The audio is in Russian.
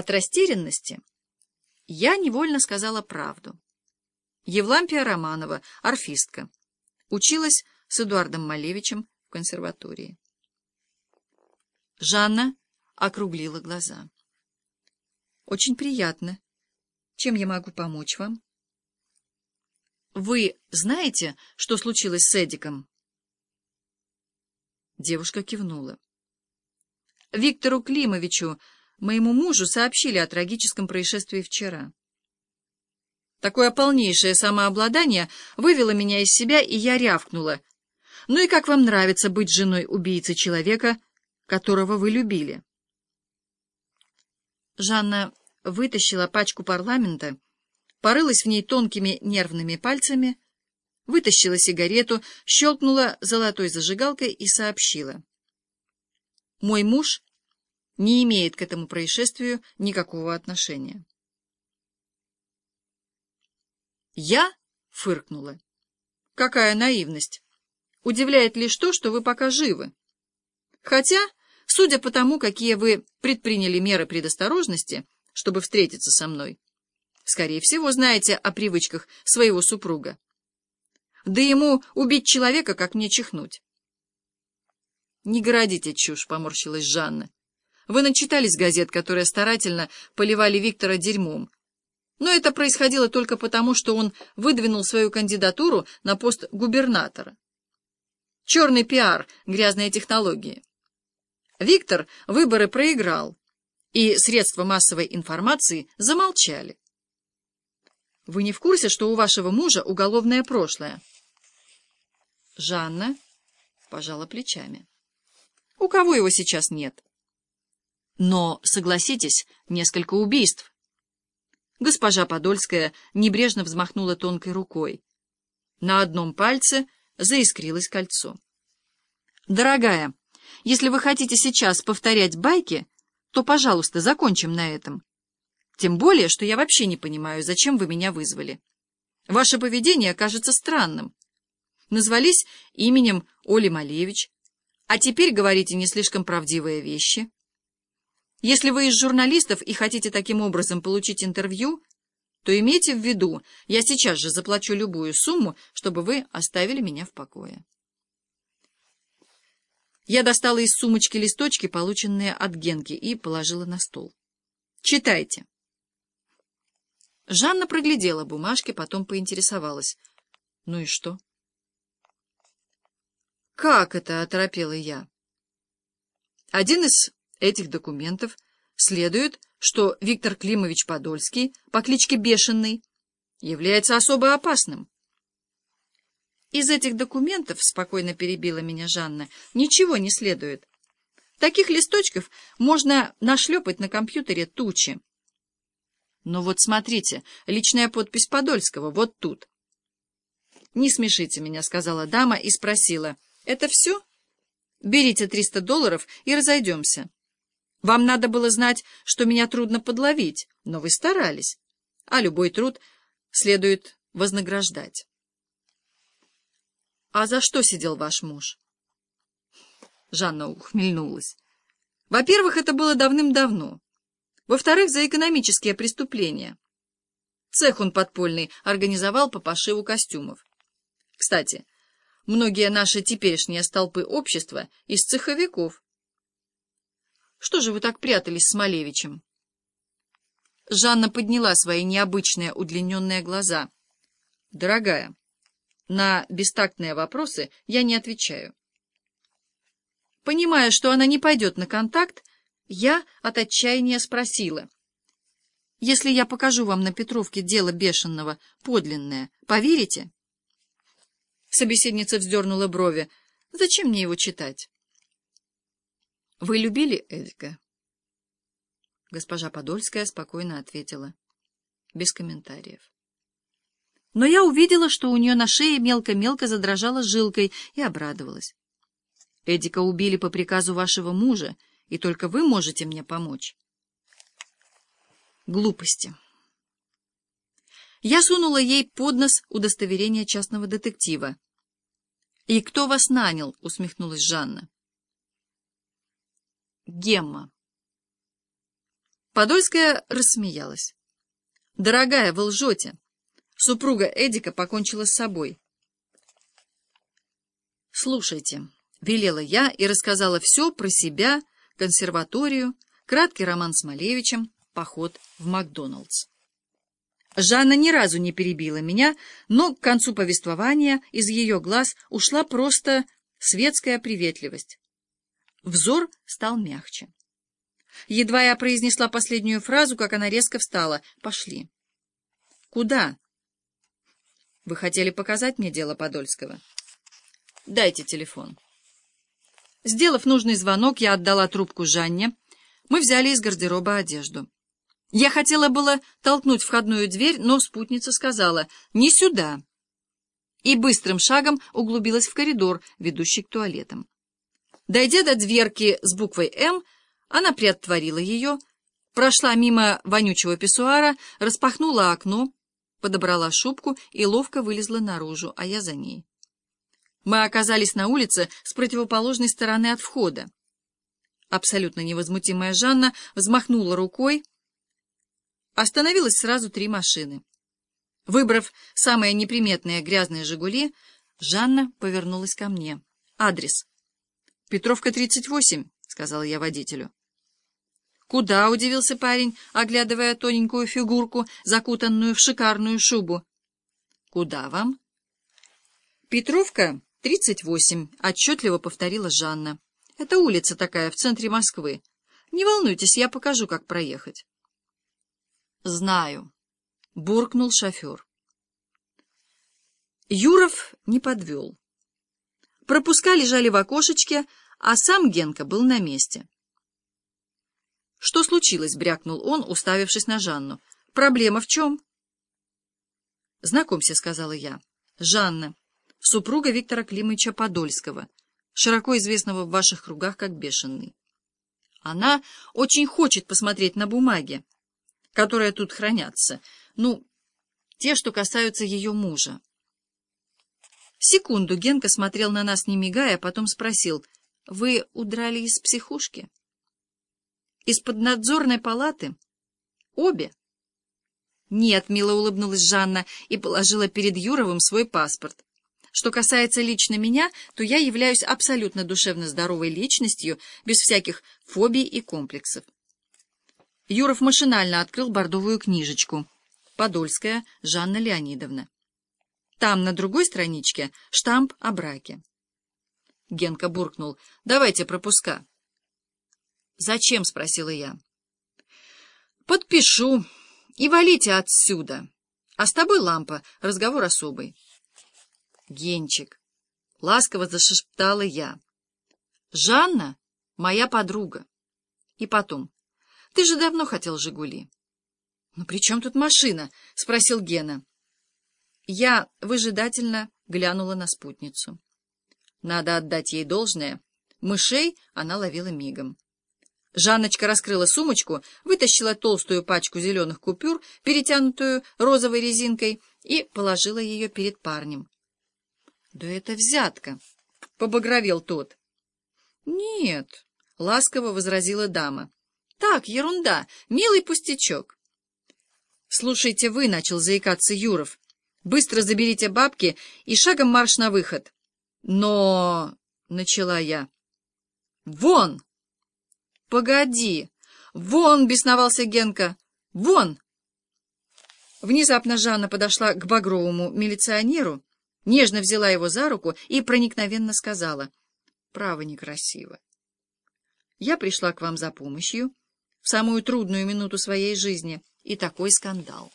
От растерянности я невольно сказала правду. Евлампия Романова, орфистка, училась с Эдуардом Малевичем в консерватории. Жанна округлила глаза. «Очень приятно. Чем я могу помочь вам?» «Вы знаете, что случилось с Эдиком?» Девушка кивнула. «Виктору Климовичу Моему мужу сообщили о трагическом происшествии вчера. Такое полнейшее самообладание вывело меня из себя, и я рявкнула. «Ну и как вам нравится быть женой убийцы человека, которого вы любили?» Жанна вытащила пачку парламента, порылась в ней тонкими нервными пальцами, вытащила сигарету, щелкнула золотой зажигалкой и сообщила. «Мой муж не имеет к этому происшествию никакого отношения. Я фыркнула. Какая наивность! Удивляет лишь то, что вы пока живы. Хотя, судя по тому, какие вы предприняли меры предосторожности, чтобы встретиться со мной, скорее всего, знаете о привычках своего супруга. Да ему убить человека, как мне чихнуть. Не городите чушь, — поморщилась Жанна. Вы начитались газет, которые старательно поливали Виктора дерьмом. Но это происходило только потому, что он выдвинул свою кандидатуру на пост губернатора. Черный пиар, грязные технологии. Виктор выборы проиграл, и средства массовой информации замолчали. Вы не в курсе, что у вашего мужа уголовное прошлое? Жанна пожала плечами. У кого его сейчас нет? Но, согласитесь, несколько убийств. Госпожа Подольская небрежно взмахнула тонкой рукой. На одном пальце заискрилось кольцо. «Дорогая, если вы хотите сейчас повторять байки, то, пожалуйста, закончим на этом. Тем более, что я вообще не понимаю, зачем вы меня вызвали. Ваше поведение кажется странным. Назвались именем Оли Малевич, а теперь говорите не слишком правдивые вещи». Если вы из журналистов и хотите таким образом получить интервью, то имейте в виду, я сейчас же заплачу любую сумму, чтобы вы оставили меня в покое. Я достала из сумочки листочки, полученные от Генки, и положила на стол. Читайте. Жанна проглядела бумажки, потом поинтересовалась. Ну и что? Как это, оторопела я? Один из этих документов следует, что Виктор Климович Подольский по кличке Бешеный является особо опасным. Из этих документов, спокойно перебила меня Жанна, ничего не следует. Таких листочков можно нашлепать на компьютере тучи. Но вот смотрите, личная подпись Подольского вот тут. «Не смешите меня», — сказала дама и спросила. «Это все? Берите 300 долларов и разойдемся». Вам надо было знать, что меня трудно подловить, но вы старались, а любой труд следует вознаграждать. — А за что сидел ваш муж? Жанна ухмельнулась. Во-первых, это было давным-давно. Во-вторых, за экономические преступления. Цех он подпольный организовал по пошиву костюмов. Кстати, многие наши теперешние столпы общества из цеховиков. Что же вы так прятались с Малевичем? Жанна подняла свои необычные удлиненные глаза. Дорогая, на бестактные вопросы я не отвечаю. Понимая, что она не пойдет на контакт, я от отчаяния спросила. «Если я покажу вам на Петровке дело бешеного, подлинное, поверите?» Собеседница вздернула брови. «Зачем мне его читать?» Вы любили Эдика? Госпожа Подольская спокойно ответила, без комментариев. Но я увидела, что у нее на шее мелко-мелко задрожала жилкой, и обрадовалась. Эдика убили по приказу вашего мужа, и только вы можете мне помочь. Глупости. Я сунула ей под нос удостоверение частного детектива. «И кто вас нанял?» — усмехнулась Жанна. Гемма. Подольская рассмеялась. «Дорогая, вы лжете. Супруга Эдика покончила с собой». «Слушайте», — велела я и рассказала все про себя, консерваторию, краткий роман с Малевичем, поход в Макдоналдс. Жанна ни разу не перебила меня, но к концу повествования из ее глаз ушла просто светская приветливость. Взор стал мягче. Едва я произнесла последнюю фразу, как она резко встала. «Пошли». «Куда?» «Вы хотели показать мне дело Подольского?» «Дайте телефон». Сделав нужный звонок, я отдала трубку Жанне. Мы взяли из гардероба одежду. Я хотела было толкнуть входную дверь, но спутница сказала «не сюда» и быстрым шагом углубилась в коридор, ведущий к туалетам. Дойдя до дверки с буквой «М», она приотворила ее, прошла мимо вонючего писсуара, распахнула окно, подобрала шубку и ловко вылезла наружу, а я за ней. Мы оказались на улице с противоположной стороны от входа. Абсолютно невозмутимая Жанна взмахнула рукой. Остановилось сразу три машины. Выбрав самые неприметные грязные «Жигули», Жанна повернулась ко мне. «Адрес». «Петровка, 38», — сказал я водителю. «Куда?» — удивился парень, оглядывая тоненькую фигурку, закутанную в шикарную шубу. «Куда вам?» «Петровка, 38», — отчетливо повторила Жанна. «Это улица такая в центре Москвы. Не волнуйтесь, я покажу, как проехать». «Знаю», — буркнул шофер. Юров не подвел. Пропуска лежали в окошечке, а сам Генка был на месте. «Что случилось?» — брякнул он, уставившись на Жанну. «Проблема в чем?» «Знакомься», — сказала я. «Жанна, супруга Виктора Климовича Подольского, широко известного в ваших кругах как Бешеный. Она очень хочет посмотреть на бумаги, которые тут хранятся, ну, те, что касаются ее мужа. Секунду Генка смотрел на нас, не мигая, а потом спросил, «Вы удрали из психушки?» Из поднадзорной палаты? Обе? Нет, мило улыбнулась Жанна и положила перед Юровым свой паспорт. Что касается лично меня, то я являюсь абсолютно душевно здоровой личностью, без всяких фобий и комплексов. Юров машинально открыл бордовую книжечку. Подольская Жанна Леонидовна. Там, на другой страничке, штамп о браке. Генка буркнул. «Давайте пропуска». «Зачем?» — спросила я. «Подпишу. И валите отсюда. А с тобой лампа. Разговор особый». «Генчик», — ласково зашептала я. «Жанна — моя подруга. И потом, ты же давно хотел «Жигули». «Ну при чем тут машина?» — спросил Гена. Я выжидательно глянула на спутницу. Надо отдать ей должное. Мышей она ловила мигом. Жанночка раскрыла сумочку, вытащила толстую пачку зеленых купюр, перетянутую розовой резинкой, и положила ее перед парнем. — Да это взятка! — побагровел тот. — Нет, — ласково возразила дама. — Так, ерунда, милый пустячок. — Слушайте вы, — начал заикаться Юров. — Быстро заберите бабки и шагом марш на выход. — Но... — начала я. — Вон! «Погоди! Вон!» — бесновался Генка. «Вон!» Внезапно Жанна подошла к багровому милиционеру, нежно взяла его за руку и проникновенно сказала. «Право некрасиво. Я пришла к вам за помощью в самую трудную минуту своей жизни, и такой скандал».